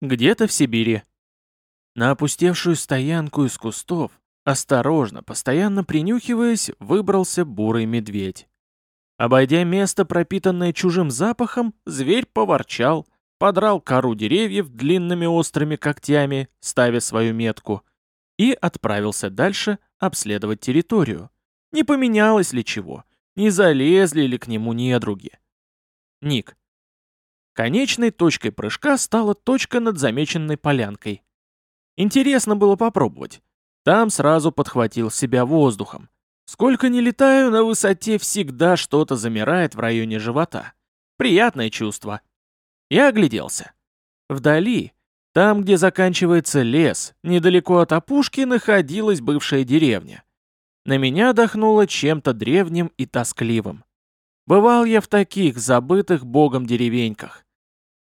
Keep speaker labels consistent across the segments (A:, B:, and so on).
A: где-то в Сибири. На опустевшую стоянку из кустов, осторожно, постоянно принюхиваясь, выбрался бурый медведь. Обойдя место, пропитанное чужим запахом, зверь поворчал, подрал кору деревьев длинными острыми когтями, ставя свою метку, и отправился дальше обследовать территорию. Не поменялось ли чего? Не залезли ли к нему недруги? Ник. Конечной точкой прыжка стала точка над замеченной полянкой. Интересно было попробовать. Там сразу подхватил себя воздухом. Сколько не летаю, на высоте всегда что-то замирает в районе живота. Приятное чувство. Я огляделся. Вдали, там, где заканчивается лес, недалеко от опушки находилась бывшая деревня. На меня дохнуло чем-то древним и тоскливым. Бывал я в таких забытых богом деревеньках.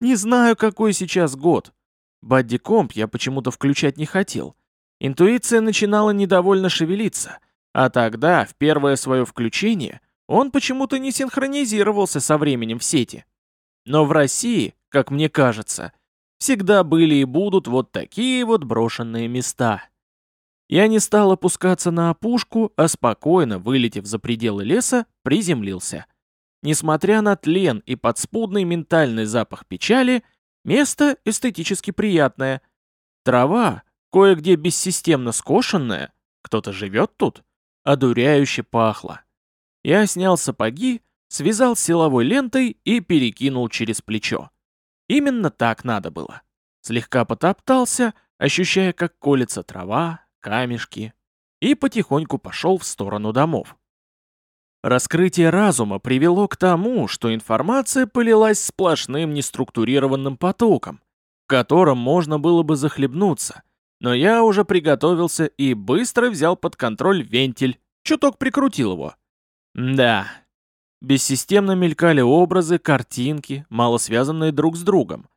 A: Не знаю, какой сейчас год. Бадди-комп я почему-то включать не хотел. Интуиция начинала недовольно шевелиться, а тогда, в первое свое включение, он почему-то не синхронизировался со временем в сети. Но в России, как мне кажется, всегда были и будут вот такие вот брошенные места. Я не стал опускаться на опушку, а спокойно, вылетев за пределы леса, приземлился. Несмотря на тлен и подспудный ментальный запах печали, место эстетически приятное. Трава, кое-где бессистемно скошенная, кто-то живет тут, одуряюще пахло. Я снял сапоги, связал силовой лентой и перекинул через плечо. Именно так надо было. Слегка потоптался, ощущая, как колется трава, камешки, и потихоньку пошел в сторону домов. Раскрытие разума привело к тому, что информация полилась сплошным неструктурированным потоком, в котором можно было бы захлебнуться, но я уже приготовился и быстро взял под контроль вентиль, чуток прикрутил его. Да, бессистемно мелькали образы, картинки, мало связанные друг с другом.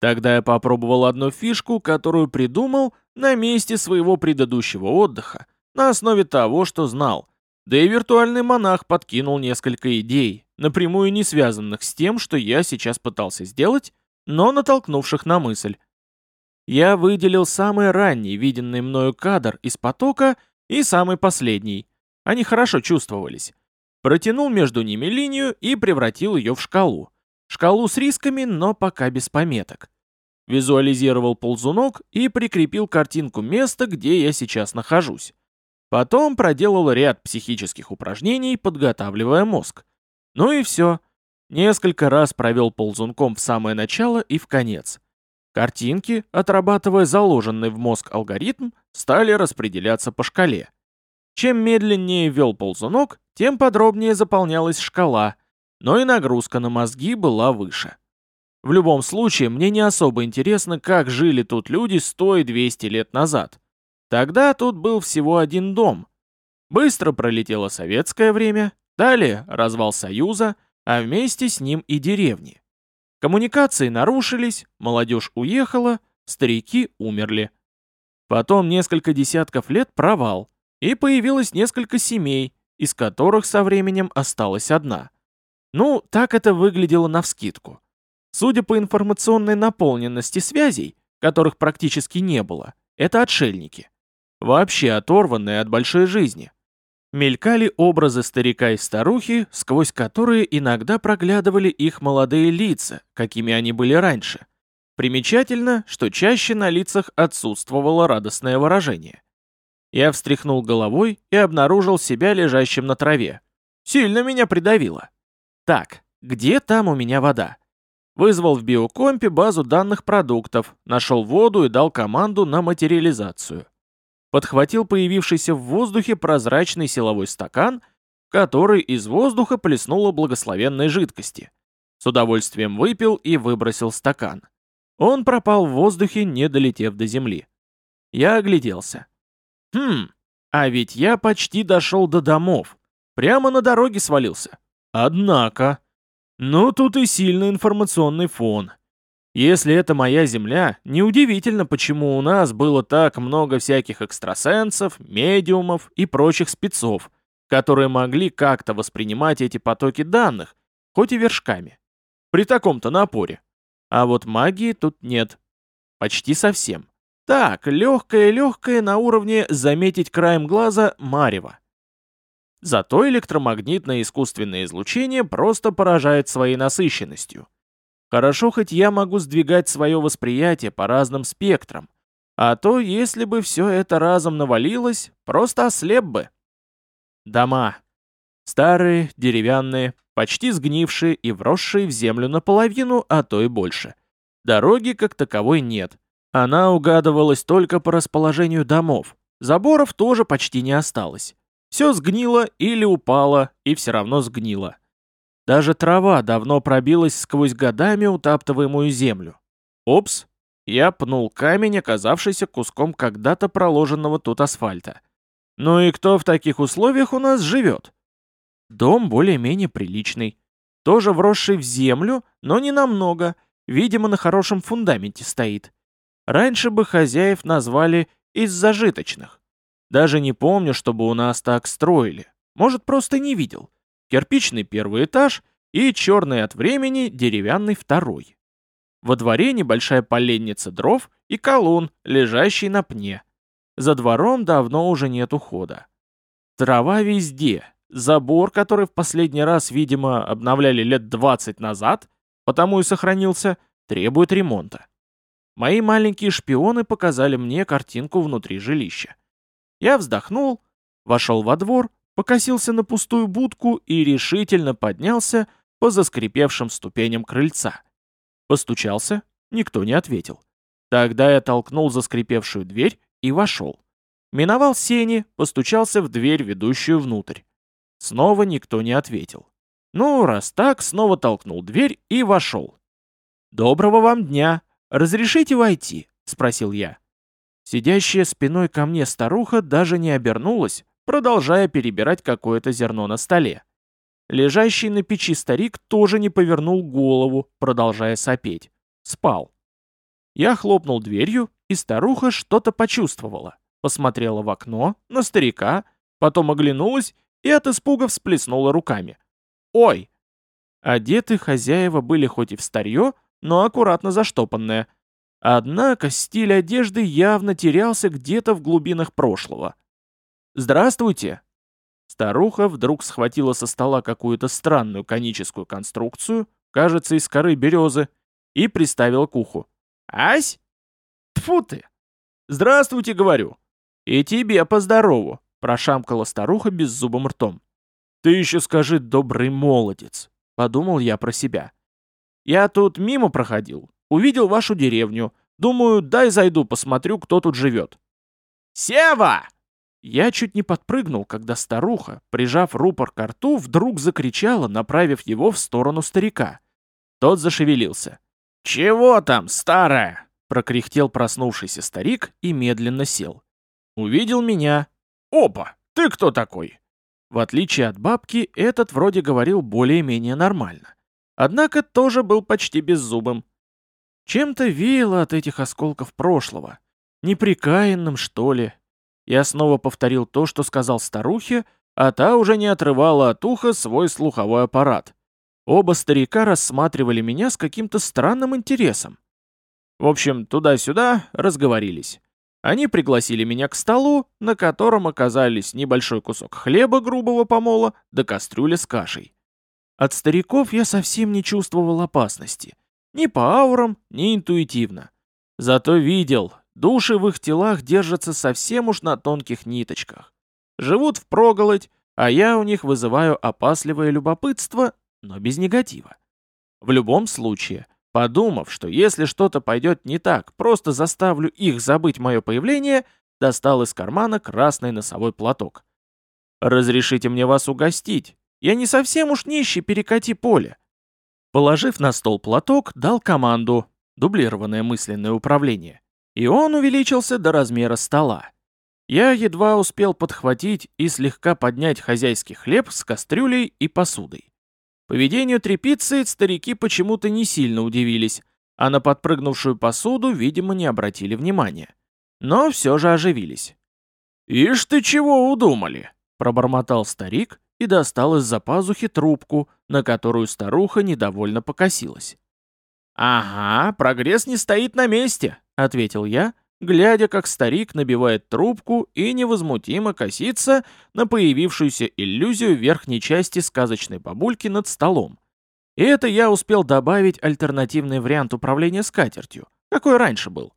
A: Тогда я попробовал одну фишку, которую придумал на месте своего предыдущего отдыха, на основе того, что знал. Да и виртуальный монах подкинул несколько идей, напрямую не связанных с тем, что я сейчас пытался сделать, но натолкнувших на мысль. Я выделил самый ранний виденный мною кадр из потока и самый последний. Они хорошо чувствовались. Протянул между ними линию и превратил ее в шкалу. Шкалу с рисками, но пока без пометок. Визуализировал ползунок и прикрепил картинку места, где я сейчас нахожусь. Потом проделал ряд психических упражнений, подготавливая мозг. Ну и все. Несколько раз провел ползунком в самое начало и в конец. Картинки, отрабатывая заложенный в мозг алгоритм, стали распределяться по шкале. Чем медленнее вел ползунок, тем подробнее заполнялась шкала — но и нагрузка на мозги была выше. В любом случае, мне не особо интересно, как жили тут люди 100 и 200 лет назад. Тогда тут был всего один дом. Быстро пролетело советское время, далее развал Союза, а вместе с ним и деревни. Коммуникации нарушились, молодежь уехала, старики умерли. Потом несколько десятков лет провал, и появилось несколько семей, из которых со временем осталась одна – ну, так это выглядело навскидку. Судя по информационной наполненности связей, которых практически не было, это отшельники. Вообще оторванные от большой жизни. Мелькали образы старика и старухи, сквозь которые иногда проглядывали их молодые лица, какими они были раньше. Примечательно, что чаще на лицах отсутствовало радостное выражение. Я встряхнул головой и обнаружил себя лежащим на траве. Сильно меня придавило. Так, где там у меня вода? Вызвал в биокомпе базу данных продуктов, нашел воду и дал команду на материализацию. Подхватил появившийся в воздухе прозрачный силовой стакан, который из воздуха плеснуло благословенной жидкости. С удовольствием выпил и выбросил стакан. Он пропал в воздухе, не долетев до земли. Я огляделся. Хм, а ведь я почти дошел до домов. Прямо на дороге свалился. Однако... Ну, тут и сильный информационный фон. Если это моя Земля, неудивительно, почему у нас было так много всяких экстрасенсов, медиумов и прочих спецов, которые могли как-то воспринимать эти потоки данных, хоть и вершками. При таком-то напоре. А вот магии тут нет. почти совсем. Так, легкое-легкое на уровне заметить краем глаза марево. Зато электромагнитное искусственное излучение просто поражает своей насыщенностью. Хорошо, хоть я могу сдвигать свое восприятие по разным спектрам, а то, если бы все это разом навалилось, просто ослеп бы. Дома. Старые, деревянные, почти сгнившие и вросшие в землю наполовину, а то и больше. Дороги как таковой нет. Она угадывалась только по расположению домов. Заборов тоже почти не осталось. Все сгнило или упало, и все равно сгнило. Даже трава давно пробилась сквозь годами утаптываемую землю. Опс, я пнул камень, оказавшийся куском когда-то проложенного тут асфальта. Ну и кто в таких условиях у нас живет? Дом более-менее приличный. Тоже вросший в землю, но не намного. Видимо, на хорошем фундаменте стоит. Раньше бы хозяев назвали из зажиточных. Даже не помню, чтобы у нас так строили. Может, просто не видел. Кирпичный первый этаж и черный от времени деревянный второй. Во дворе небольшая поленница дров и колонн, лежащий на пне. За двором давно уже нет ухода. Трава везде. Забор, который в последний раз, видимо, обновляли лет 20 назад, потому и сохранился, требует ремонта. Мои маленькие шпионы показали мне картинку внутри жилища. Я вздохнул, вошел во двор, покосился на пустую будку и решительно поднялся по заскрипевшим ступеням крыльца. Постучался, никто не ответил. Тогда я толкнул заскрипевшую дверь и вошел. Миновал сени, постучался в дверь, ведущую внутрь. Снова никто не ответил. Ну, раз так, снова толкнул дверь и вошел. «Доброго вам дня! Разрешите войти?» — спросил я. Сидящая спиной ко мне старуха даже не обернулась, продолжая перебирать какое-то зерно на столе. Лежащий на печи старик тоже не повернул голову, продолжая сопеть. Спал. Я хлопнул дверью, и старуха что-то почувствовала. Посмотрела в окно, на старика, потом оглянулась и от испуга всплеснула руками. «Ой!» Одеты хозяева были хоть и в старье, но аккуратно заштопанное – Однако стиль одежды явно терялся где-то в глубинах прошлого. «Здравствуйте!» Старуха вдруг схватила со стола какую-то странную коническую конструкцию, кажется, из коры березы, и приставила к уху. «Ась? Тфу ты!» «Здравствуйте, говорю!» «И тебе поздорову!» — прошамкала старуха беззубым ртом. «Ты еще скажи, добрый молодец!» — подумал я про себя. «Я тут мимо проходил, Увидел вашу деревню. Думаю, дай зайду, посмотрю, кто тут живет». «Сева!» Я чуть не подпрыгнул, когда старуха, прижав рупор к рту, вдруг закричала, направив его в сторону старика. Тот зашевелился. «Чего там, старая?» — прокряхтел проснувшийся старик и медленно сел. Увидел меня. «Опа! Ты кто такой?» В отличие от бабки, этот вроде говорил более-менее нормально. Однако тоже был почти беззубым. Чем-то веяло от этих осколков прошлого. Неприкаянным, что ли. Я снова повторил то, что сказал старухе, а та уже не отрывала от уха свой слуховой аппарат. Оба старика рассматривали меня с каким-то странным интересом. В общем, туда-сюда разговорились. Они пригласили меня к столу, на котором оказались небольшой кусок хлеба грубого помола да кастрюля с кашей. От стариков я совсем не чувствовал опасности — ни по аурам, ни интуитивно. Зато видел, души в их телах держатся совсем уж на тонких ниточках. Живут в впроголодь, а я у них вызываю опасливое любопытство, но без негатива. В любом случае, подумав, что если что-то пойдет не так, просто заставлю их забыть мое появление, достал из кармана красный носовой платок. «Разрешите мне вас угостить? Я не совсем уж нищий перекати поле. Положив на стол платок, дал команду, дублированное мысленное управление, и он увеличился до размера стола. Я едва успел подхватить и слегка поднять хозяйский хлеб с кастрюлей и посудой. Поведению трепицы старики почему-то не сильно удивились, а на подпрыгнувшую посуду, видимо, не обратили внимания. Но все же оживились. «Ишь ты чего удумали?» — пробормотал старик и достал из-за пазухи трубку, на которую старуха недовольно покосилась. «Ага, прогресс не стоит на месте», ответил я, глядя, как старик набивает трубку и невозмутимо косится на появившуюся иллюзию верхней части сказочной бабульки над столом. И это я успел добавить альтернативный вариант управления скатертью, какой раньше был.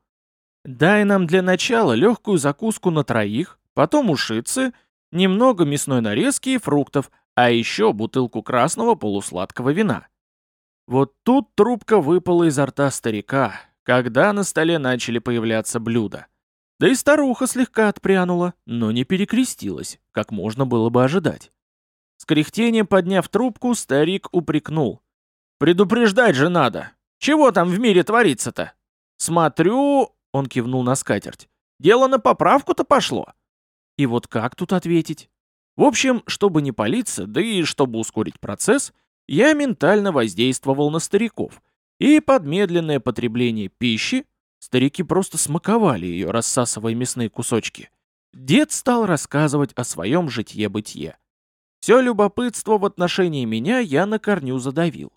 A: Дай нам для начала легкую закуску на троих, потом ушицы, немного мясной нарезки и фруктов, а еще бутылку красного полусладкого вина. Вот тут трубка выпала изо рта старика, когда на столе начали появляться блюда. Да и старуха слегка отпрянула, но не перекрестилась, как можно было бы ожидать. С кряхтением подняв трубку, старик упрекнул. «Предупреждать же надо! Чего там в мире творится-то? Смотрю, он кивнул на скатерть. «Дело на поправку-то пошло!» И вот как тут ответить? В общем, чтобы не палиться, да и чтобы ускорить процесс, я ментально воздействовал на стариков. И под медленное потребление пищи, старики просто смаковали ее, рассасывая мясные кусочки, дед стал рассказывать о своем житье-бытие. Все любопытство в отношении меня я на корню задавил.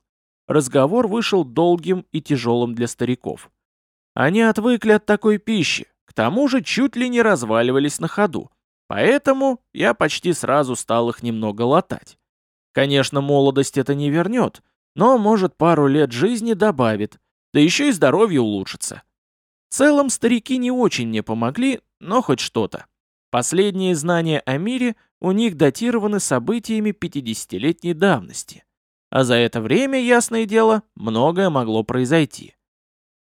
A: Разговор вышел долгим и тяжелым для стариков. Они отвыкли от такой пищи, к тому же чуть ли не разваливались на ходу. Поэтому я почти сразу стал их немного латать. Конечно, молодость это не вернет, но, может, пару лет жизни добавит, да еще и здоровье улучшится. В целом, старики не очень мне помогли, но хоть что-то. Последние знания о мире у них датированы событиями 50-летней давности. А за это время, ясное дело, многое могло произойти.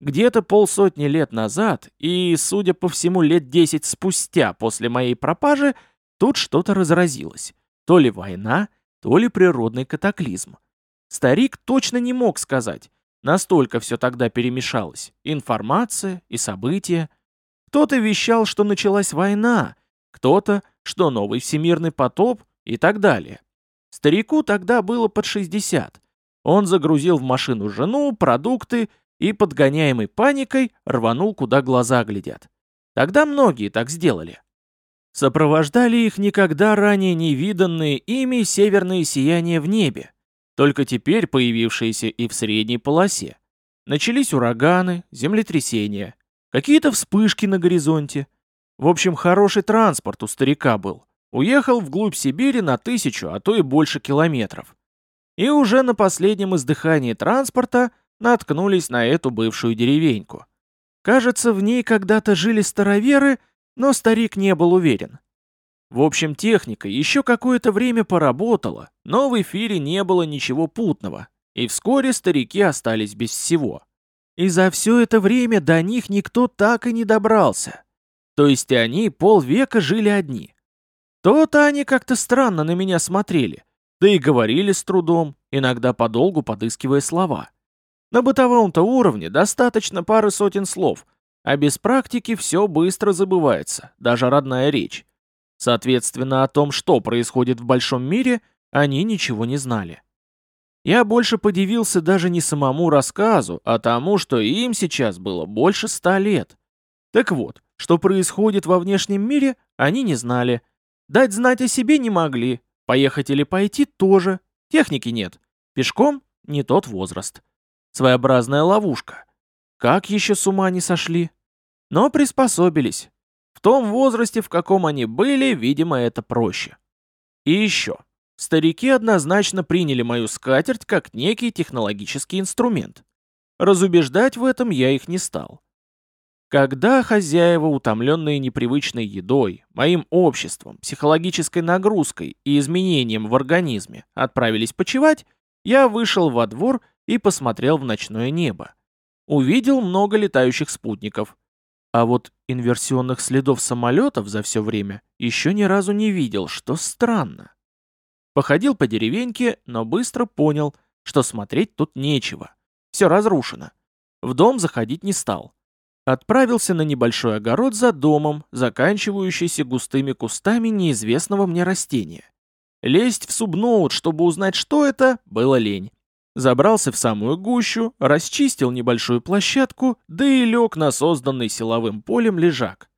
A: Где-то полсотни лет назад, и, судя по всему, лет десять спустя после моей пропажи, тут что-то разразилось. То ли война, то ли природный катаклизм. Старик точно не мог сказать. Настолько все тогда перемешалось. Информация и события. Кто-то вещал, что началась война, кто-то, что новый всемирный потоп и так далее. Старику тогда было под 60. Он загрузил в машину жену, продукты и, подгоняемый паникой, рванул, куда глаза глядят. Тогда многие так сделали. Сопровождали их никогда ранее не виданные ими северные сияния в небе, только теперь появившиеся и в средней полосе. Начались ураганы, землетрясения, какие-то вспышки на горизонте. В общем, хороший транспорт у старика был. Уехал вглубь Сибири на тысячу, а то и больше километров. И уже на последнем издыхании транспорта – наткнулись на эту бывшую деревеньку. Кажется, в ней когда-то жили староверы, но старик не был уверен. В общем, техника еще какое-то время поработала, но в эфире не было ничего путного, и вскоре старики остались без всего. И за все это время до них никто так и не добрался. То есть они полвека жили одни. То-то они как-то странно на меня смотрели, да и говорили с трудом, иногда подолгу подыскивая слова. На бытовом-то уровне достаточно пары сотен слов, а без практики все быстро забывается, даже родная речь. Соответственно, о том, что происходит в большом мире, они ничего не знали. Я больше подивился даже не самому рассказу, а тому, что им сейчас было больше ста лет. Так вот, что происходит во внешнем мире, они не знали. Дать знать о себе не могли. Поехать или пойти тоже. Техники нет. Пешком не тот возраст. Своеобразная ловушка. Как еще с ума не сошли? Но приспособились. В том возрасте, в каком они были, видимо, это проще. И еще. Старики однозначно приняли мою скатерть как некий технологический инструмент. Разубеждать в этом я их не стал. Когда хозяева, утомленные непривычной едой, моим обществом, психологической нагрузкой и изменением в организме, отправились почевать, я вышел во двор и посмотрел в ночное небо. Увидел много летающих спутников. А вот инверсионных следов самолетов за все время еще ни разу не видел, что странно. Походил по деревеньке, но быстро понял, что смотреть тут нечего. Все разрушено. В дом заходить не стал. Отправился на небольшой огород за домом, заканчивающийся густыми кустами неизвестного мне растения. Лезть в субноут, чтобы узнать, что это, было лень. Забрался в самую гущу, расчистил небольшую площадку, да и лег на созданный силовым полем лежак.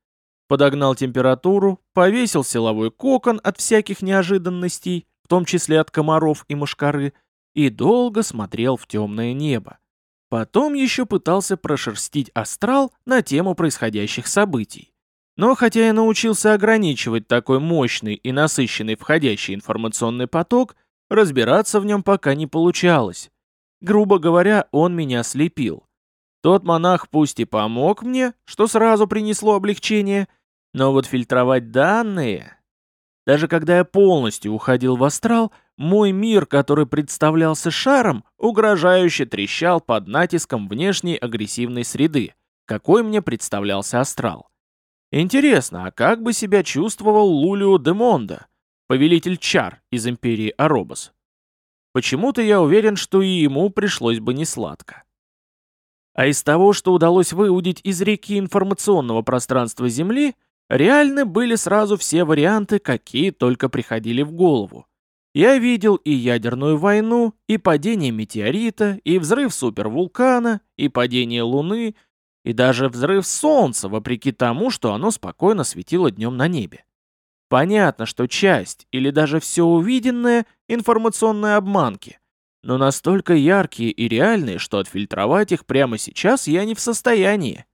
A: Подогнал температуру, повесил силовой кокон от всяких неожиданностей, в том числе от комаров и мошкары, и долго смотрел в темное небо. Потом еще пытался прошерстить астрал на тему происходящих событий. Но хотя я научился ограничивать такой мощный и насыщенный входящий информационный поток, разбираться в нем пока не получалось. Грубо говоря, он меня слепил. Тот монах пусть и помог мне, что сразу принесло облегчение, но вот фильтровать данные... Даже когда я полностью уходил в астрал, мой мир, который представлялся шаром, угрожающе трещал под натиском внешней агрессивной среды, какой мне представлялся астрал. Интересно, а как бы себя чувствовал Лулио де Мондо, повелитель чар из империи Аробос? Почему-то я уверен, что и ему пришлось бы несладко. А из того, что удалось выудить из реки информационного пространства Земли, реальны были сразу все варианты, какие только приходили в голову. Я видел и ядерную войну, и падение метеорита, и взрыв супервулкана, и падение Луны, и даже взрыв Солнца, вопреки тому, что оно спокойно светило днем на небе. Понятно, что часть или даже все увиденное — информационные обманки, но настолько яркие и реальные, что отфильтровать их прямо сейчас я не в состоянии.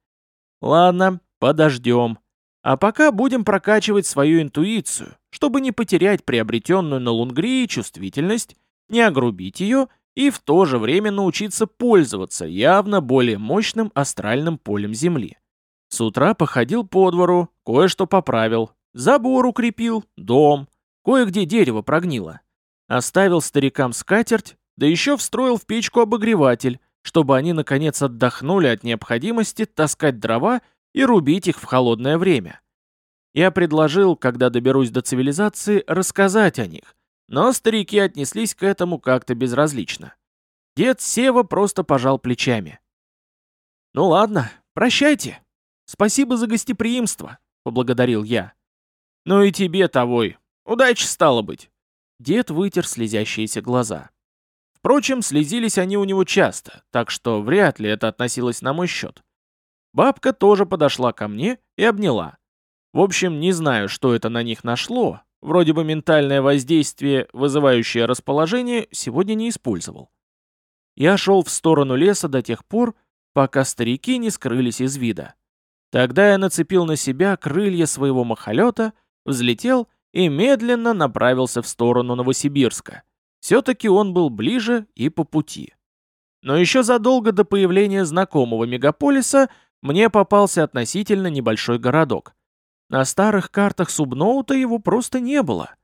A: Ладно, подождем. А пока будем прокачивать свою интуицию, чтобы не потерять приобретенную на Лунгрии чувствительность, не огрубить ее и в то же время научиться пользоваться явно более мощным астральным полем Земли. С утра походил по двору, кое-что поправил, забор укрепил, дом, кое-где дерево прогнило. Оставил старикам скатерть, да еще встроил в печку обогреватель, чтобы они наконец отдохнули от необходимости таскать дрова и рубить их в холодное время. Я предложил, когда доберусь до цивилизации, рассказать о них, но старики отнеслись к этому как-то безразлично. Дед Сева просто пожал плечами. «Ну ладно, прощайте. Спасибо за гостеприимство», — поблагодарил я. «Ну и тебе, Тавой. Удачи стало быть». Дед вытер слезящиеся глаза. Впрочем, слезились они у него часто, так что вряд ли это относилось на мой счет. Бабка тоже подошла ко мне и обняла. В общем, не знаю, что это на них нашло, вроде бы ментальное воздействие, вызывающее расположение, сегодня не использовал. Я шел в сторону леса до тех пор, пока старики не скрылись из вида. Тогда я нацепил на себя крылья своего махолета, взлетел и медленно направился в сторону Новосибирска. Все-таки он был ближе и по пути. Но еще задолго до появления знакомого мегаполиса мне попался относительно небольшой городок. На старых картах Субноута его просто не было.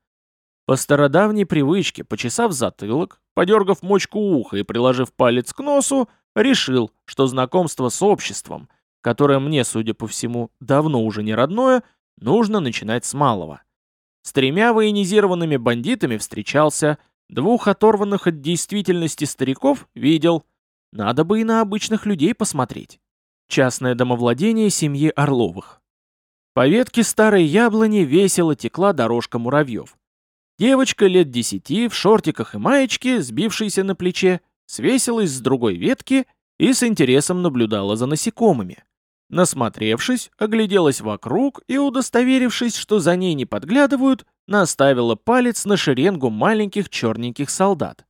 A: По стародавней привычке, почесав затылок, подергав мочку уха и приложив палец к носу, решил, что знакомство с обществом, которое мне, судя по всему, давно уже не родное, нужно начинать с малого. С тремя военизированными бандитами встречался – Двух оторванных от действительности стариков видел. Надо бы и на обычных людей посмотреть. Частное домовладение семьи Орловых. По ветке старой яблони весело текла дорожка муравьев. Девочка лет десяти в шортиках и маечке, сбившейся на плече, свесилась с другой ветки и с интересом наблюдала за насекомыми. Насмотревшись, огляделась вокруг и, удостоверившись, что за ней не подглядывают, наставила палец на шеренгу маленьких черненьких солдат.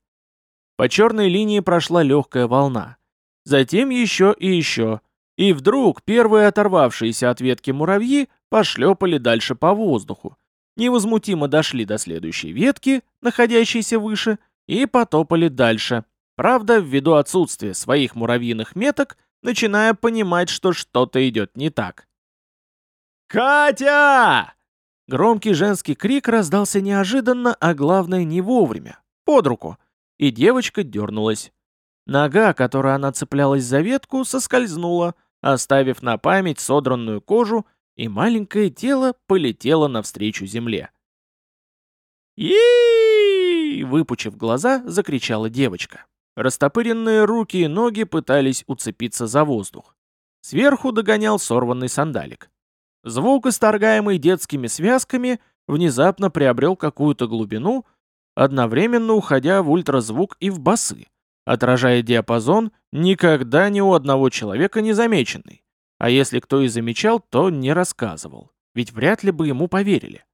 A: По черной линии прошла легкая волна. Затем еще и еще. И вдруг первые оторвавшиеся от ветки муравьи пошлепали дальше по воздуху. Невозмутимо дошли до следующей ветки, находящейся выше, и потопали дальше. Правда, ввиду отсутствия своих муравьиных меток, начиная понимать, что что-то идет не так. «Катя!» Громкий женский крик раздался неожиданно, а главное не вовремя, под руку, и девочка дернулась. Нога, которой она цеплялась за ветку, соскользнула, оставив на память содранную кожу, и маленькое тело полетело навстречу земле. и выпучив глаза, закричала девочка. Растопыренные руки и ноги пытались уцепиться за воздух. Сверху догонял сорванный сандалик. Звук, исторгаемый детскими связками, внезапно приобрел какую-то глубину, одновременно уходя в ультразвук и в басы, отражая диапазон, никогда ни у одного человека не замеченный. А если кто и замечал, то не рассказывал, ведь вряд ли бы ему поверили.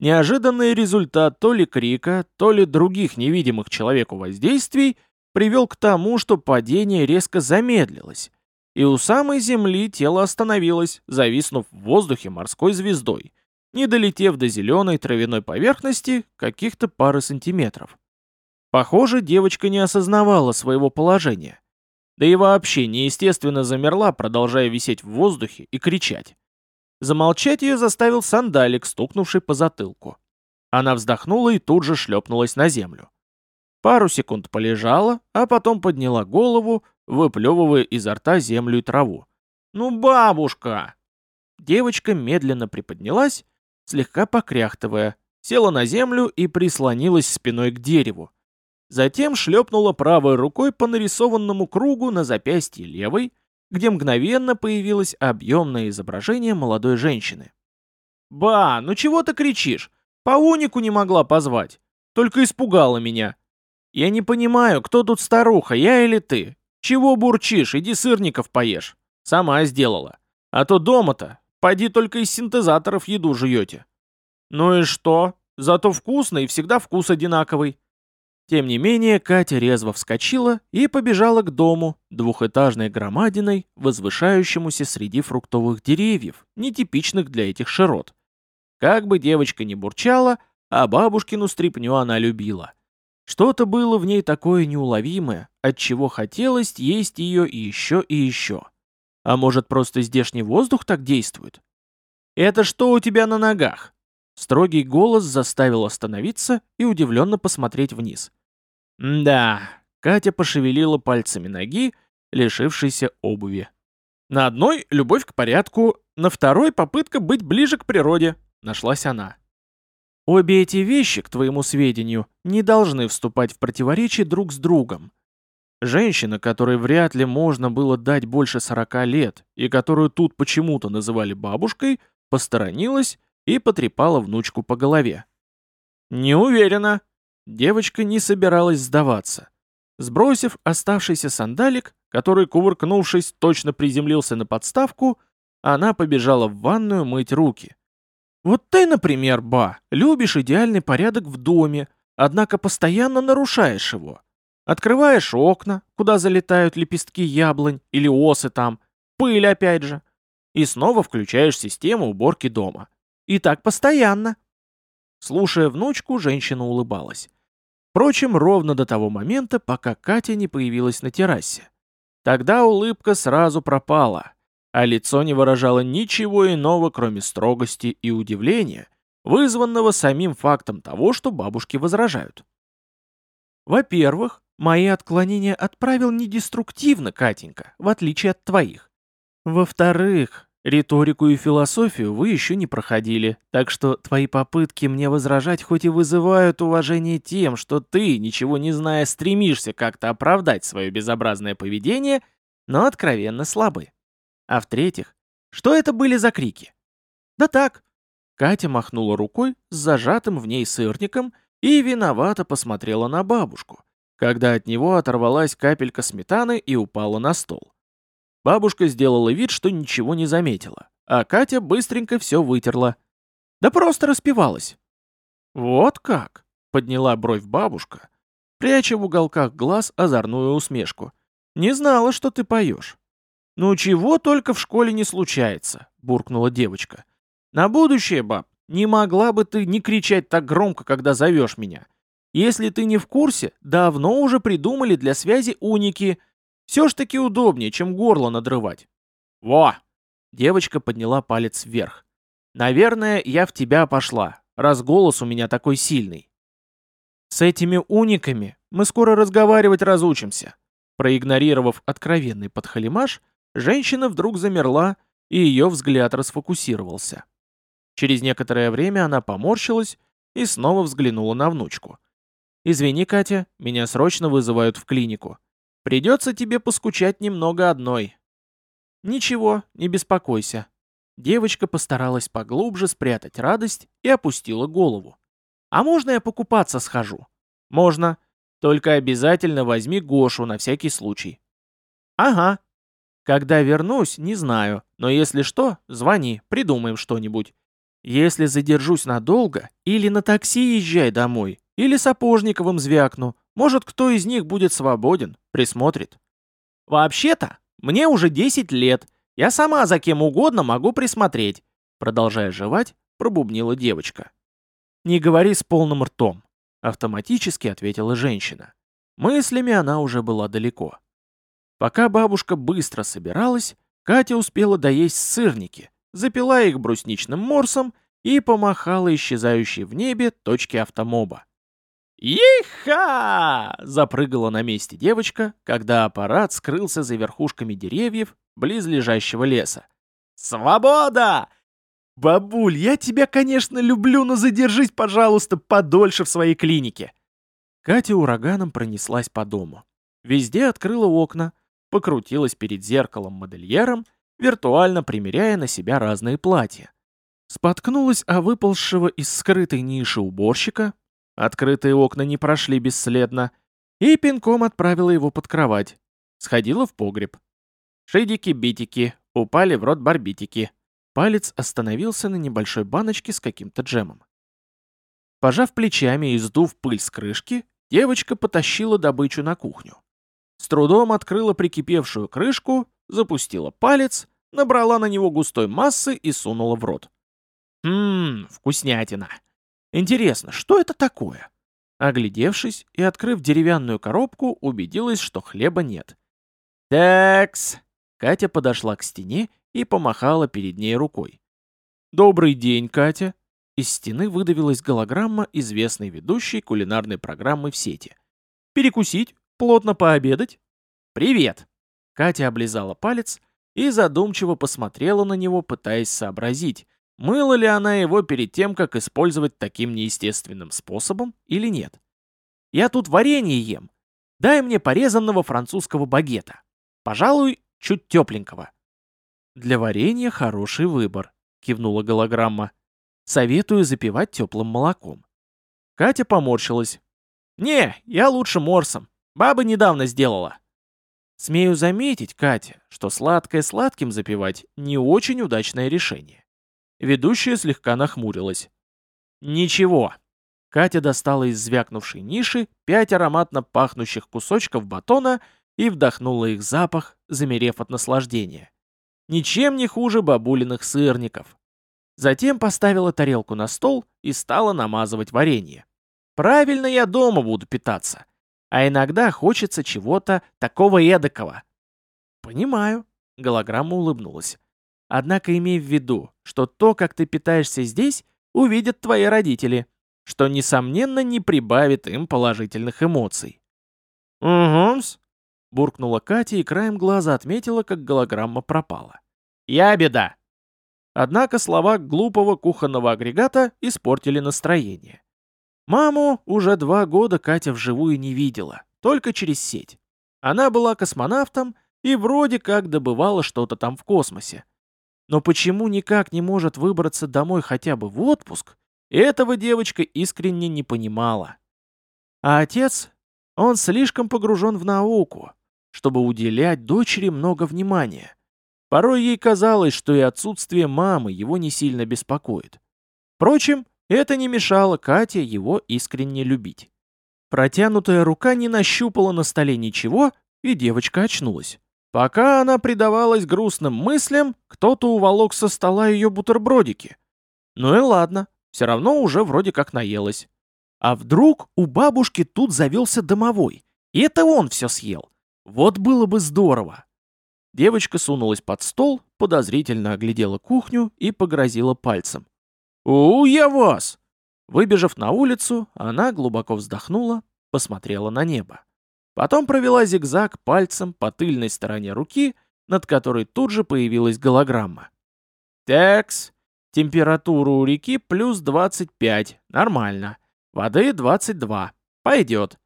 A: Неожиданный результат то ли крика, то ли других невидимых человеку воздействий привел к тому, что падение резко замедлилось, и у самой земли тело остановилось, зависнув в воздухе морской звездой, не долетев до зеленой травяной поверхности каких-то пары сантиметров. Похоже, девочка не осознавала своего положения. Да и вообще неестественно замерла, продолжая висеть в воздухе и кричать. Замолчать ее заставил сандалик, стукнувший по затылку. Она вздохнула и тут же шлепнулась на землю. Пару секунд полежала, а потом подняла голову, выплевывая изо рта землю и траву. «Ну, бабушка!» Девочка медленно приподнялась, слегка покряхтывая, села на землю и прислонилась спиной к дереву. Затем шлепнула правой рукой по нарисованному кругу на запястье левой, где мгновенно появилось объемное изображение молодой женщины. «Ба, ну чего ты кричишь? По унику не могла позвать. Только испугала меня. Я не понимаю, кто тут старуха, я или ты? Чего бурчишь, иди сырников поешь. Сама сделала. А то дома-то, пойди только из синтезаторов еду жуете». «Ну и что? Зато вкусно и всегда вкус одинаковый. Тем не менее, Катя резво вскочила и побежала к дому, двухэтажной громадиной, возвышающемуся среди фруктовых деревьев, нетипичных для этих широт. Как бы девочка ни бурчала, а бабушкину стряпню она любила. Что-то было в ней такое неуловимое, от чего хотелось есть ее и еще и еще. А может, просто здешний воздух так действует? «Это что у тебя на ногах?» Строгий голос заставил остановиться и удивленно посмотреть вниз. «Да», — Катя пошевелила пальцами ноги, лишившейся обуви. «На одной — любовь к порядку, на второй — попытка быть ближе к природе», — нашлась она. Обе эти вещи, к твоему сведению, не должны вступать в противоречие друг с другом. Женщина, которой вряд ли можно было дать больше сорока лет, и которую тут почему-то называли бабушкой, посторонилась и потрепала внучку по голове. «Не уверена». Девочка не собиралась сдаваться. Сбросив оставшийся сандалик, который, кувыркнувшись, точно приземлился на подставку, она побежала в ванную мыть руки. «Вот ты, например, ба, любишь идеальный порядок в доме, однако постоянно нарушаешь его. Открываешь окна, куда залетают лепестки яблонь или осы там, пыль опять же, и снова включаешь систему уборки дома. И так постоянно. Слушая внучку, женщина улыбалась. Впрочем, ровно до того момента, пока Катя не появилась на террасе. Тогда улыбка сразу пропала, а лицо не выражало ничего иного, кроме строгости и удивления, вызванного самим фактом того, что бабушки возражают. Во-первых, мои отклонения отправил не деструктивно, Катенька, в отличие от твоих. Во-вторых, Риторику и философию вы еще не проходили, так что твои попытки мне возражать хоть и вызывают уважение тем, что ты, ничего не зная, стремишься как-то оправдать свое безобразное поведение, но откровенно слабы. А в-третьих, что это были за крики? Да так. Катя махнула рукой с зажатым в ней сырником и виновато посмотрела на бабушку, когда от него оторвалась капелька сметаны и упала на стол. Бабушка сделала вид, что ничего не заметила, а Катя быстренько все вытерла. Да просто распевалась. «Вот как?» — подняла бровь бабушка, пряча в уголках глаз озорную усмешку. «Не знала, что ты поешь». «Ну чего только в школе не случается», — буркнула девочка. «На будущее, баб, не могла бы ты не кричать так громко, когда зовешь меня. Если ты не в курсе, давно уже придумали для связи уники — все ж таки удобнее, чем горло надрывать. Во! Девочка подняла палец вверх. Наверное, я в тебя пошла, раз голос у меня такой сильный. С этими униками мы скоро разговаривать разучимся. Проигнорировав откровенный подхалимаш, женщина вдруг замерла, и ее взгляд расфокусировался. Через некоторое время она поморщилась и снова взглянула на внучку. «Извини, Катя, меня срочно вызывают в клинику. Придется тебе поскучать немного одной. Ничего, не беспокойся. Девочка постаралась поглубже спрятать радость и опустила голову. А можно я покупаться схожу? Можно. Только обязательно возьми Гошу на всякий случай. Ага. Когда вернусь, не знаю, но если что, звони, придумаем что-нибудь. Если задержусь надолго, или на такси езжай домой, или Сапожниковым звякну, Может, кто из них будет свободен, присмотрит. Вообще-то, мне уже 10 лет. Я сама за кем угодно могу присмотреть. Продолжая жевать, пробубнила девочка. Не говори с полным ртом. Автоматически ответила женщина. Мыслями она уже была далеко. Пока бабушка быстро собиралась, Катя успела доесть сырники, запила их брусничным морсом и помахала исчезающей в небе точке автомоба. «Иха!» — запрыгала на месте девочка, когда аппарат скрылся за верхушками деревьев близ лежащего леса. «Свобода! Бабуль, я тебя, конечно, люблю, но задержись, пожалуйста, подольше в своей клинике!» Катя ураганом пронеслась по дому. Везде открыла окна, покрутилась перед зеркалом-модельером, виртуально примеряя на себя разные платья. Споткнулась о выползшего из скрытой ниши уборщика, открытые окна не прошли бесследно, и пинком отправила его под кровать. Сходила в погреб. Шидики-битики, упали в рот барбитики. Палец остановился на небольшой баночке с каким-то джемом. Пожав плечами и сдув пыль с крышки, Девочка потащила добычу на кухню. С трудом открыла прикипевшую крышку, запустила палец, набрала на него густой массы и сунула в рот. Ммм, вкуснятина. Интересно, что это такое? Оглядевшись и открыв деревянную коробку, убедилась, что хлеба нет. «Такс!» Катя подошла к стене и помахала перед ней рукой. «Добрый день, Катя!» Из стены выдавилась голограмма известной ведущей кулинарной программы в сети. «Перекусить? Плотно пообедать?» «Привет!» Катя облизала палец и задумчиво посмотрела на него, пытаясь сообразить, мыла ли она его перед тем, как использовать таким неестественным способом или нет. «Я тут варенье ем. Дай мне порезанного французского багета. Пожалуй, чуть тепленького». «Для варенья хороший выбор», — кивнула голограмма. Советую запивать теплым молоком. Катя поморщилась. «Не, я лучше морсом. Баба недавно сделала». Смею заметить, Катя, что сладкое сладким запивать не очень удачное решение. Ведущая слегка нахмурилась. «Ничего». Катя достала из звякнувшей ниши пять ароматно пахнущих кусочков батона и вдохнула их запах, замерев от наслаждения. Ничем не хуже бабулиных сырников. Затем поставила тарелку на стол и стала намазывать варенье. Правильно я дома буду питаться. А иногда хочется чего-то такого эдакого. Понимаю, голограмма улыбнулась. Однако имей в виду, что то, как ты питаешься здесь, увидят твои родители, что, несомненно, не прибавит им положительных эмоций. «Угу-с», буркнула Катя и краем глаза отметила, как голограмма пропала. «Я беда!» Однако слова глупого кухонного агрегата испортили настроение. Маму уже два года Катя вживую не видела, только через сеть. Она была космонавтом и вроде как добывала что-то там в космосе. Но почему никак не может выбраться домой хотя бы в отпуск, этого девочка искренне не понимала. А отец, он слишком погружен в науку, чтобы уделять дочери много внимания. Порой ей казалось, что и отсутствие мамы его не сильно беспокоит. Впрочем, это не мешало Кате его искренне любить. Протянутая рука не нащупала на столе ничего, и девочка очнулась. Пока она предавалась грустным мыслям, кто-то уволок со стола ее бутербродики. Ну и ладно, все равно уже вроде как наелась. А вдруг у бабушки тут завелся домовой, и это он все съел? Вот было бы здорово. Девочка сунулась под стол, подозрительно оглядела кухню и погрозила пальцем. «У, я вас!» Выбежав на улицу, она глубоко вздохнула, посмотрела на небо. Потом провела зигзаг пальцем по тыльной стороне руки, над которой тут же появилась голограмма. «Текс, температура у реки плюс 25, нормально. Воды 22, пойдет.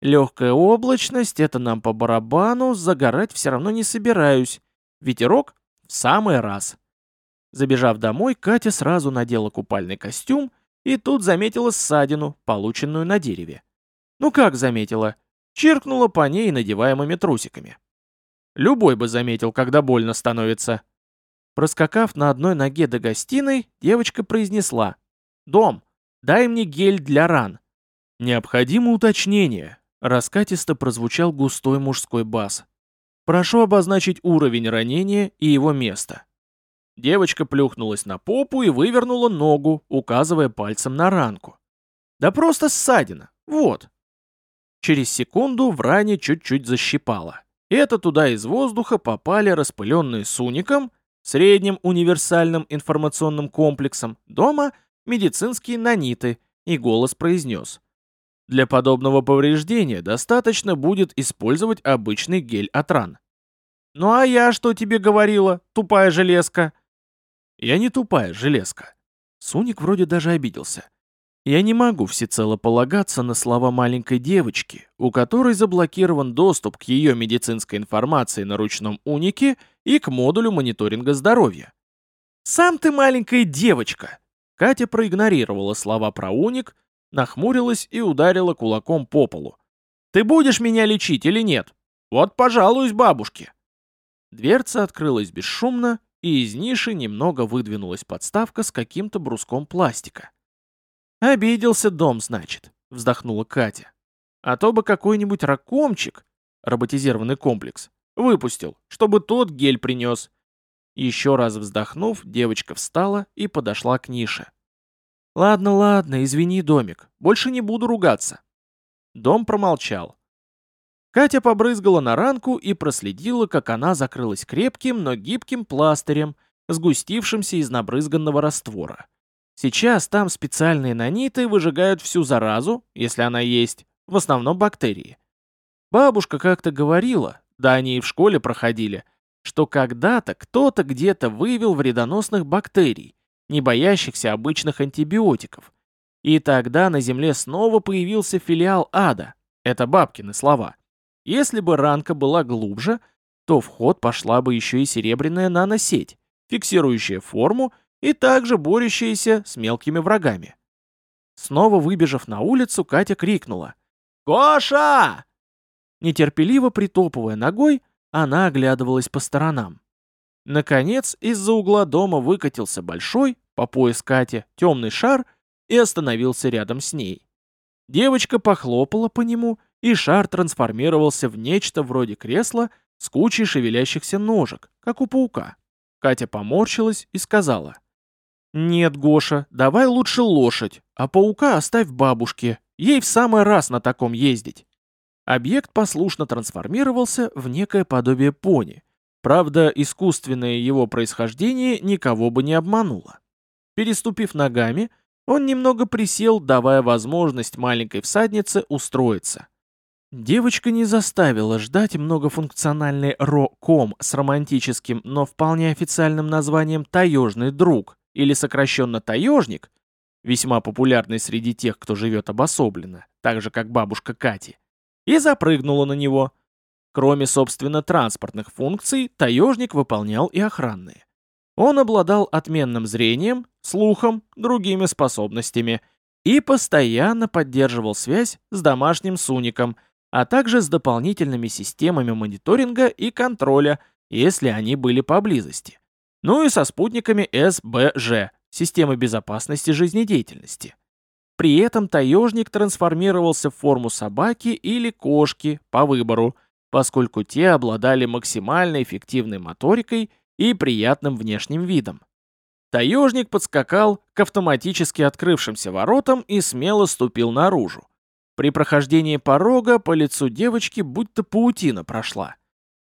A: Легкая облачность — это нам по барабану, загорать все равно не собираюсь. Ветерок — в самый раз. Забежав домой, Катя сразу надела купальный костюм и тут заметила ссадину, полученную на дереве. Ну как заметила? Чиркнула по ней надеваемыми трусиками. Любой бы заметил, когда больно становится. Проскакав на одной ноге до гостиной, девочка произнесла. «Дом, дай мне гель для ран». «Необходимо уточнение», Раскатисто прозвучал густой мужской бас. «Прошу обозначить уровень ранения и его место». Девочка плюхнулась на попу и вывернула ногу, указывая пальцем на ранку. «Да просто ссадина. Вот». Через секунду в ране чуть-чуть защипало. Это туда из воздуха попали распыленные суником, средним универсальным информационным комплексом, дома медицинские наниты, и голос произнес. Для подобного повреждения достаточно будет использовать обычный гель от ран. «Ну а я что тебе говорила, тупая железка?» «Я не тупая железка». Суник вроде даже обиделся. Я не могу всецело полагаться на слова маленькой девочки, у которой заблокирован доступ к ее медицинской информации на ручном унике и к модулю мониторинга здоровья. «Сам ты маленькая девочка!» Катя проигнорировала слова про уник, нахмурилась и ударила кулаком по полу. «Ты будешь меня лечить или нет? Вот пожалуюсь бабушке!» Дверца открылась бесшумно, и из ниши немного выдвинулась подставка с каким-то бруском пластика. «Обиделся дом, значит», — вздохнула Катя. «А то бы какой-нибудь ракомчик, роботизированный комплекс, выпустил, чтобы тот гель принес». Еще раз вздохнув, девочка встала и подошла к нише. «Ладно, ладно, извини, домик, больше не буду ругаться». Дом промолчал. Катя побрызгала на ранку и проследила, как она закрылась крепким, но гибким пластырем, сгустившимся из набрызганного раствора. Сейчас там специальные наниты выжигают всю заразу, если она есть, в основном бактерии. Бабушка как-то говорила, да они и в школе проходили, что когда-то кто-то где-то вывел вредоносных бактерий, не боящихся обычных антибиотиков. И тогда на Земле снова появился филиал ада. Это бабкины слова. Если бы ранка была глубже, то в ход пошла бы еще и серебряная наносеть, фиксирующая форму и также борющиеся с мелкими врагами. Снова выбежав на улицу, Катя крикнула «Гоша!». Нетерпеливо притопывая ногой, она оглядывалась по сторонам. Наконец, из-за угла дома выкатился большой, по пояс Кате, темный шар и остановился рядом с ней. Девочка похлопала по нему, и шар трансформировался в нечто вроде кресла с кучей шевелящихся ножек, как у паука. Катя поморщилась и сказала — «Нет, Гоша, давай лучше лошадь, а паука оставь бабушке, ей в самый раз на таком ездить». Объект послушно трансформировался в некое подобие пони. Правда, искусственное его происхождение никого бы не обмануло. Переступив ногами, он немного присел, давая возможность маленькой всаднице устроиться. Девочка не заставила ждать многофункциональный РО-ком с романтическим, но вполне официальным названием «Таежный друг», или сокращенно таежник, весьма популярный среди тех, кто живет обособленно, так же как бабушка Кати, и запрыгнула на него. Кроме, собственно, транспортных функций, таежник выполнял и охранные. Он обладал отменным зрением, слухом, другими способностями и постоянно поддерживал связь с домашним суником, а также с дополнительными системами мониторинга и контроля, если они были поблизости ну и со спутниками СБЖ, системы безопасности жизнедеятельности. При этом таежник трансформировался в форму собаки или кошки по выбору, поскольку те обладали максимально эффективной моторикой и приятным внешним видом. Таежник подскакал к автоматически открывшимся воротам и смело ступил наружу. При прохождении порога по лицу девочки будто паутина прошла.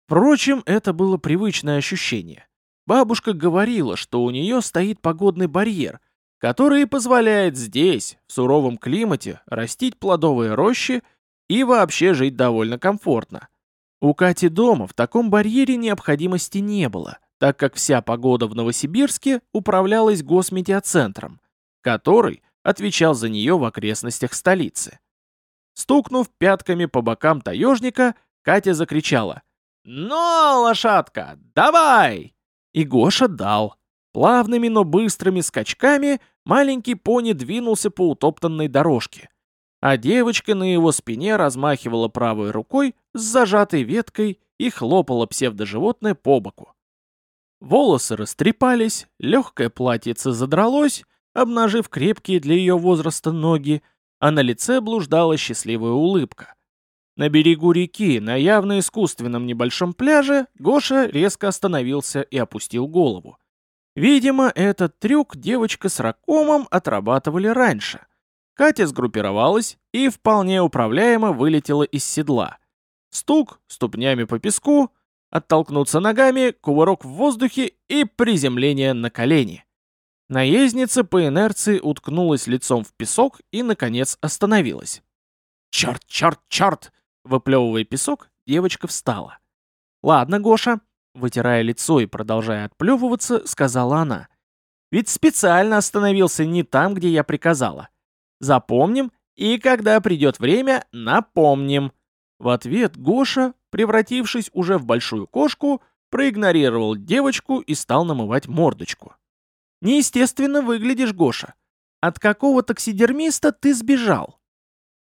A: Впрочем, это было привычное ощущение. Бабушка говорила, что у нее стоит погодный барьер, который позволяет здесь, в суровом климате, растить плодовые рощи и вообще жить довольно комфортно. У Кати дома в таком барьере необходимости не было, так как вся погода в Новосибирске управлялась госметеоцентром, который отвечал за нее в окрестностях столицы. Стукнув пятками по бокам таежника, Катя закричала «Ну, лошадка, давай!» И Гоша дал. Плавными, но быстрыми скачками маленький пони двинулся по утоптанной дорожке, а девочка на его спине размахивала правой рукой с зажатой веткой и хлопала псевдоживотное по боку. Волосы растрепались, легкое платьице задралось, обнажив крепкие для ее возраста ноги, а на лице блуждала счастливая улыбка. На берегу реки, на явно искусственном небольшом пляже, Гоша резко остановился и опустил голову. Видимо, этот трюк девочка с ракомом отрабатывали раньше. Катя сгруппировалась и вполне управляемо вылетела из седла. Стук ступнями по песку, оттолкнуться ногами, кувырок в воздухе и приземление на колени. Наездница по инерции уткнулась лицом в песок и, наконец, остановилась. «Черт, черт, черт!» Выплевывая песок, девочка встала. «Ладно, Гоша», вытирая лицо и продолжая отплевываться, сказала она. «Ведь специально остановился не там, где я приказала. Запомним, и когда придет время, напомним». В ответ Гоша, превратившись уже в большую кошку, проигнорировал девочку и стал намывать мордочку. «Неестественно выглядишь, Гоша. От какого таксидермиста ты сбежал?»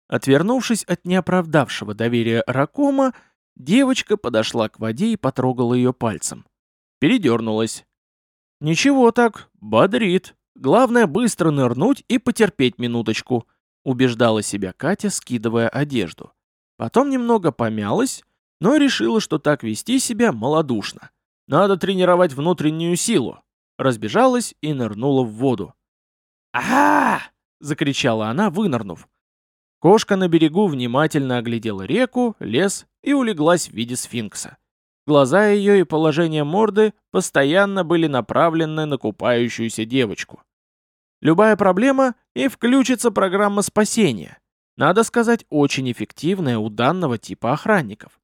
A: Отвернувшись от неоправдавшего доверия Ракома, девочка подошла к воде и потрогала ее пальцем. Передернулась. «Ничего так, бодрит. Главное быстро нырнуть и потерпеть минуточку», убеждала себя Катя, скидывая одежду. Потом немного помялась, но решила, что так вести себя малодушно. Надо тренировать внутреннюю силу. Разбежалась и нырнула в воду. а, закричала она, вынырнув. Кошка на берегу внимательно оглядела реку, лес и улеглась в виде сфинкса. Глаза ее и положение морды постоянно были направлены на купающуюся девочку. Любая проблема и включится программа спасения. Надо сказать, очень эффективная у данного типа охранников.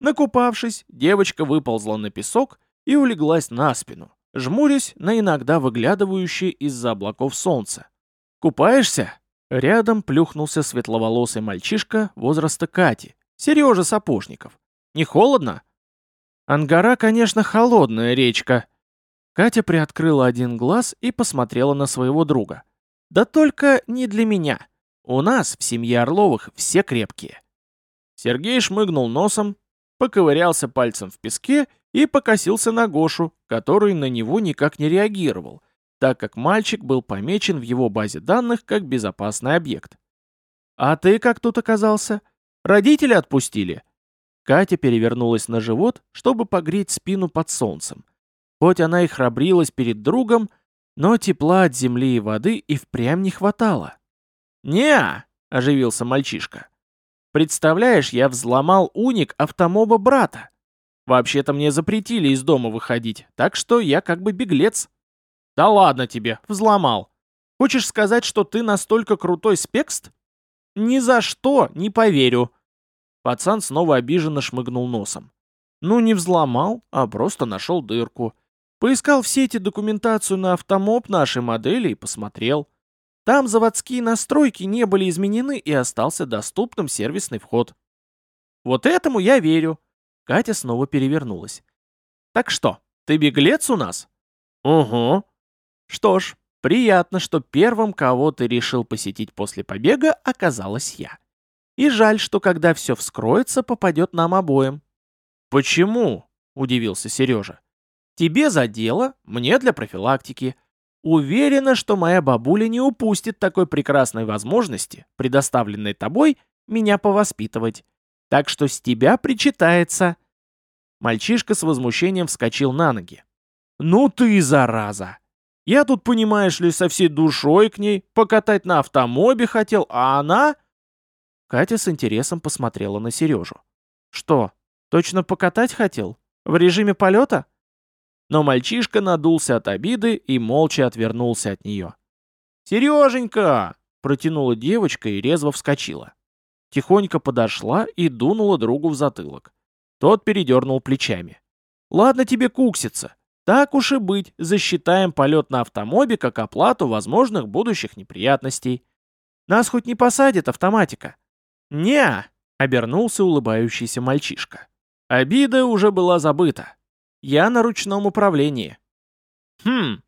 A: Накупавшись, девочка выползла на песок и улеглась на спину, жмурясь на иногда выглядывающее из-за облаков солнце. «Купаешься?» Рядом плюхнулся светловолосый мальчишка возраста Кати, Сережа Сапожников. «Не холодно?» «Ангара, конечно, холодная речка». Катя приоткрыла один глаз и посмотрела на своего друга. «Да только не для меня. У нас в семье Орловых все крепкие». Сергей шмыгнул носом, поковырялся пальцем в песке и покосился на Гошу, который на него никак не реагировал, так как мальчик был помечен в его базе данных как безопасный объект. «А ты как тут оказался? Родители отпустили?» Катя перевернулась на живот, чтобы погреть спину под солнцем. Хоть она и храбрилась перед другом, но тепла от земли и воды и впрямь не хватало. не оживился мальчишка. «Представляешь, я взломал уник автомоба брата. Вообще-то мне запретили из дома выходить, так что я как бы беглец». «Да ладно тебе, взломал. Хочешь сказать, что ты настолько крутой спекст?» «Ни за что не поверю». Пацан снова обиженно шмыгнул носом. «Ну, не взломал, а просто нашел дырку. Поискал в сети документацию на автомоб нашей модели и посмотрел. Там заводские настройки не были изменены и остался доступным сервисный вход. Вот этому я верю. Катя снова перевернулась. Так что, ты беглец у нас? Угу. Что ж, приятно, что первым, кого ты решил посетить после побега, оказалась я. И жаль, что когда все вскроется, попадет нам обоим. Почему? Удивился Сережа. Тебе за дело, мне для профилактики. Уверена, что моя бабуля не упустит такой прекрасной возможности, предоставленной тобой, меня повоспитывать. Так что с тебя причитается. Мальчишка с возмущением вскочил на ноги. «Ну ты, зараза! Я тут, понимаешь ли, со всей душой к ней покатать на автомобе хотел, а она...» Катя с интересом посмотрела на Сережу. «Что, точно покатать хотел? В режиме полета?» Но мальчишка надулся от обиды и молча отвернулся от нее. «Сереженька!» — протянула девочка и резво вскочила. Тихонько подошла и дунула другу в затылок. Тот передернул плечами. «Ладно тебе кукситься. Так уж и быть, засчитаем полет на автомобе как оплату возможных будущих неприятностей. Нас хоть не посадит автоматика. не обернулся улыбающийся мальчишка. Обида уже была забыта. Я на ручном управлении. Хм.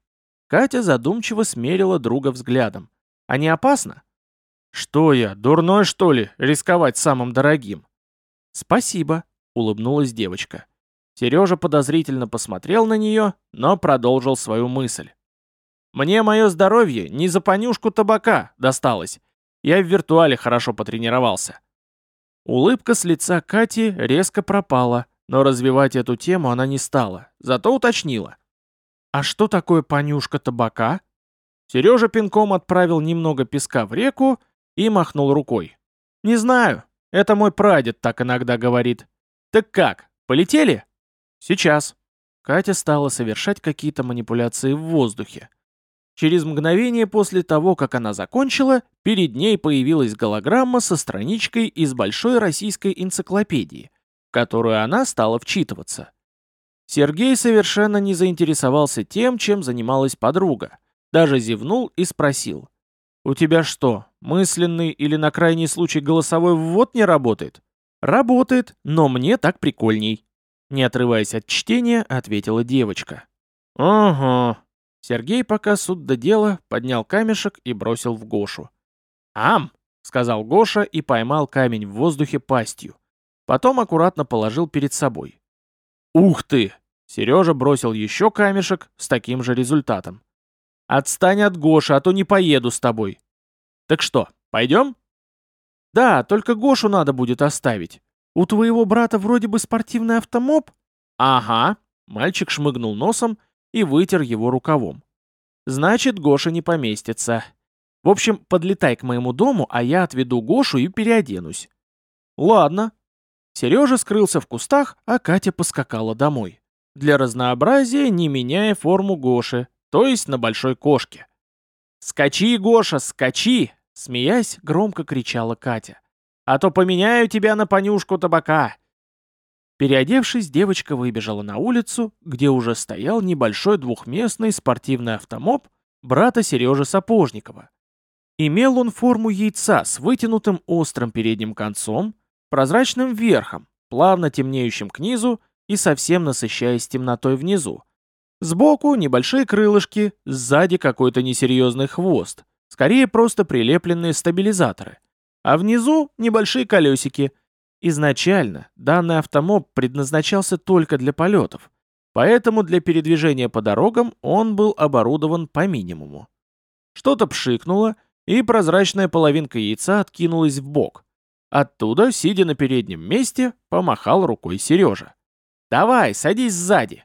A: Катя задумчиво смерила друга взглядом. А не опасно? Что я, дурной что ли, рисковать самым дорогим? Спасибо, улыбнулась девочка. Сережа подозрительно посмотрел на нее, но продолжил свою мысль. «Мне мое здоровье не за понюшку табака досталось. Я в виртуале хорошо потренировался». Улыбка с лица Кати резко пропала, но развивать эту тему она не стала, зато уточнила. «А что такое понюшка табака?» Сережа пинком отправил немного песка в реку и махнул рукой. «Не знаю, это мой прадед так иногда говорит. Так как, полетели?» «Сейчас». Катя стала совершать какие-то манипуляции в воздухе. Через мгновение после того, как она закончила, перед ней появилась голограмма со страничкой из большой российской энциклопедии, в которую она стала вчитываться. Сергей совершенно не заинтересовался тем, чем занималась подруга. Даже зевнул и спросил. «У тебя что, мысленный или на крайний случай голосовой ввод не работает?» «Работает, но мне так прикольней». Не отрываясь от чтения, ответила девочка. «Ага». Сергей, пока суд до дела, поднял камешек и бросил в Гошу. «Ам!» — сказал Гоша и поймал камень в воздухе пастью. Потом аккуратно положил перед собой. «Ух ты!» — Сережа бросил еще камешек с таким же результатом. «Отстань от Гоши, а то не поеду с тобой». «Так что, пойдем?» «Да, только Гошу надо будет оставить. У твоего брата вроде бы спортивный автомоб?» «Ага», — мальчик шмыгнул носом и вытер его рукавом. «Значит, Гоша не поместится. В общем, подлетай к моему дому, а я отведу Гошу и переоденусь». «Ладно». Сережа скрылся в кустах, а Катя поскакала домой. Для разнообразия не меняя форму Гоши, то есть на большой кошке. «Скачи, Гоша, скачи!» Смеясь, громко кричала Катя а то поменяю тебя на понюшку табака». Переодевшись, девочка выбежала на улицу, где уже стоял небольшой двухместный спортивный автомоб брата Сережи Сапожникова. Имел он форму яйца с вытянутым острым передним концом, прозрачным верхом, плавно темнеющим к низу и совсем насыщаясь темнотой внизу. Сбоку небольшие крылышки, сзади какой-то несерьезный хвост, скорее просто прилепленные стабилизаторы – а внизу небольшие колесики. Изначально данный автомоб предназначался только для полетов, поэтому для передвижения по дорогам он был оборудован по минимуму. Что-то пшикнуло, и прозрачная половинка яйца откинулась в бок. Оттуда, сидя на переднем месте, помахал рукой Сережа. «Давай, садись сзади!»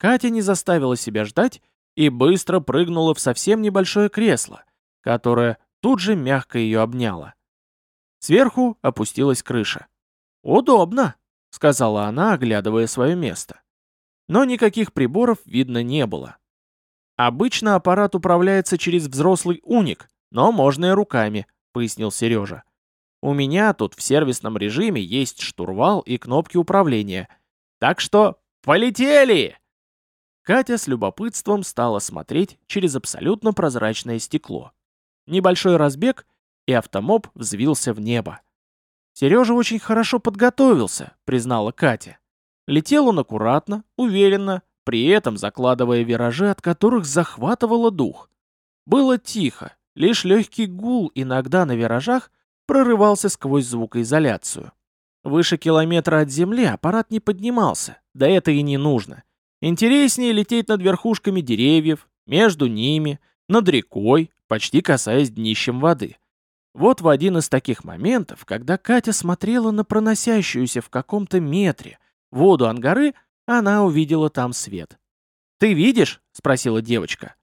A: Катя не заставила себя ждать и быстро прыгнула в совсем небольшое кресло, которое тут же мягко ее обняло. Сверху опустилась крыша. «Удобно», — сказала она, оглядывая свое место. Но никаких приборов видно не было. «Обычно аппарат управляется через взрослый уник, но можно и руками», — пояснил Сережа. «У меня тут в сервисном режиме есть штурвал и кнопки управления. Так что полетели!» Катя с любопытством стала смотреть через абсолютно прозрачное стекло. Небольшой разбег — и автомоб взвился в небо. «Сережа очень хорошо подготовился», — признала Катя. Летел он аккуратно, уверенно, при этом закладывая виражи, от которых захватывало дух. Было тихо, лишь легкий гул иногда на виражах прорывался сквозь звукоизоляцию. Выше километра от земли аппарат не поднимался, да это и не нужно. Интереснее лететь над верхушками деревьев, между ними, над рекой, почти касаясь днищем воды. Вот в один из таких моментов, когда Катя смотрела на проносящуюся в каком-то метре воду ангары, она увидела там свет. «Ты видишь?» — спросила девочка.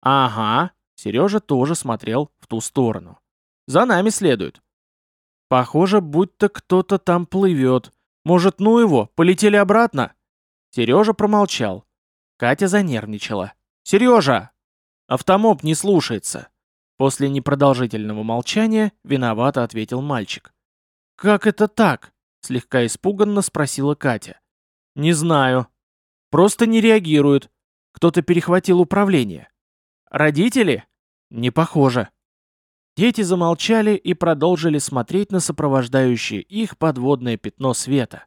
A: «Ага». Сережа тоже смотрел в ту сторону. «За нами следует». «Похоже, будто кто-то там плывет. Может, ну его, полетели обратно?» Сережа промолчал. Катя занервничала. «Сережа!» «Автомоб не слушается». После непродолжительного молчания виновато ответил мальчик. «Как это так?» — слегка испуганно спросила Катя. «Не знаю. Просто не реагирует. Кто-то перехватил управление. Родители? Не похоже». Дети замолчали и продолжили смотреть на сопровождающее их подводное пятно света.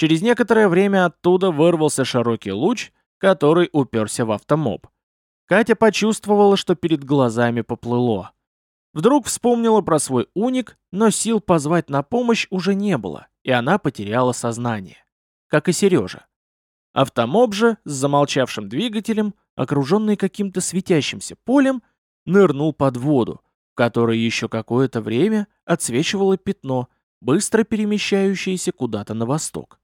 A: Через некоторое время оттуда вырвался широкий луч, который уперся в автомоб. Катя почувствовала, что перед глазами поплыло. Вдруг вспомнила про свой уник, но сил позвать на помощь уже не было, и она потеряла сознание. Как и Сережа. Автомоб же с замолчавшим двигателем, окруженный каким-то светящимся полем, нырнул под воду, в которой еще какое-то время отсвечивало пятно, быстро перемещающиеся куда-то на восток.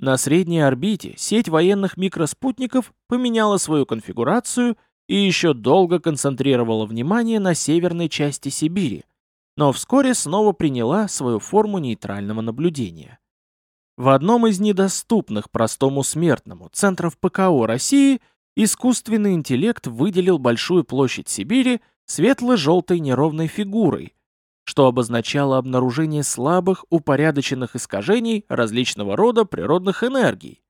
A: На средней орбите сеть военных микроспутников поменяла свою конфигурацию и еще долго концентрировала внимание на северной части Сибири, но вскоре снова приняла свою форму нейтрального наблюдения. В одном из недоступных простому смертному центров ПКО России искусственный интеллект выделил большую площадь Сибири светло-желтой неровной фигурой, что обозначало обнаружение слабых упорядоченных искажений различного рода природных энергий.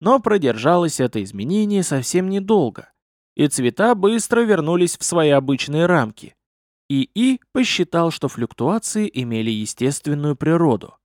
A: Но продержалось это изменение совсем недолго, и цвета быстро вернулись в свои обычные рамки. ИИ посчитал, что флюктуации имели естественную природу.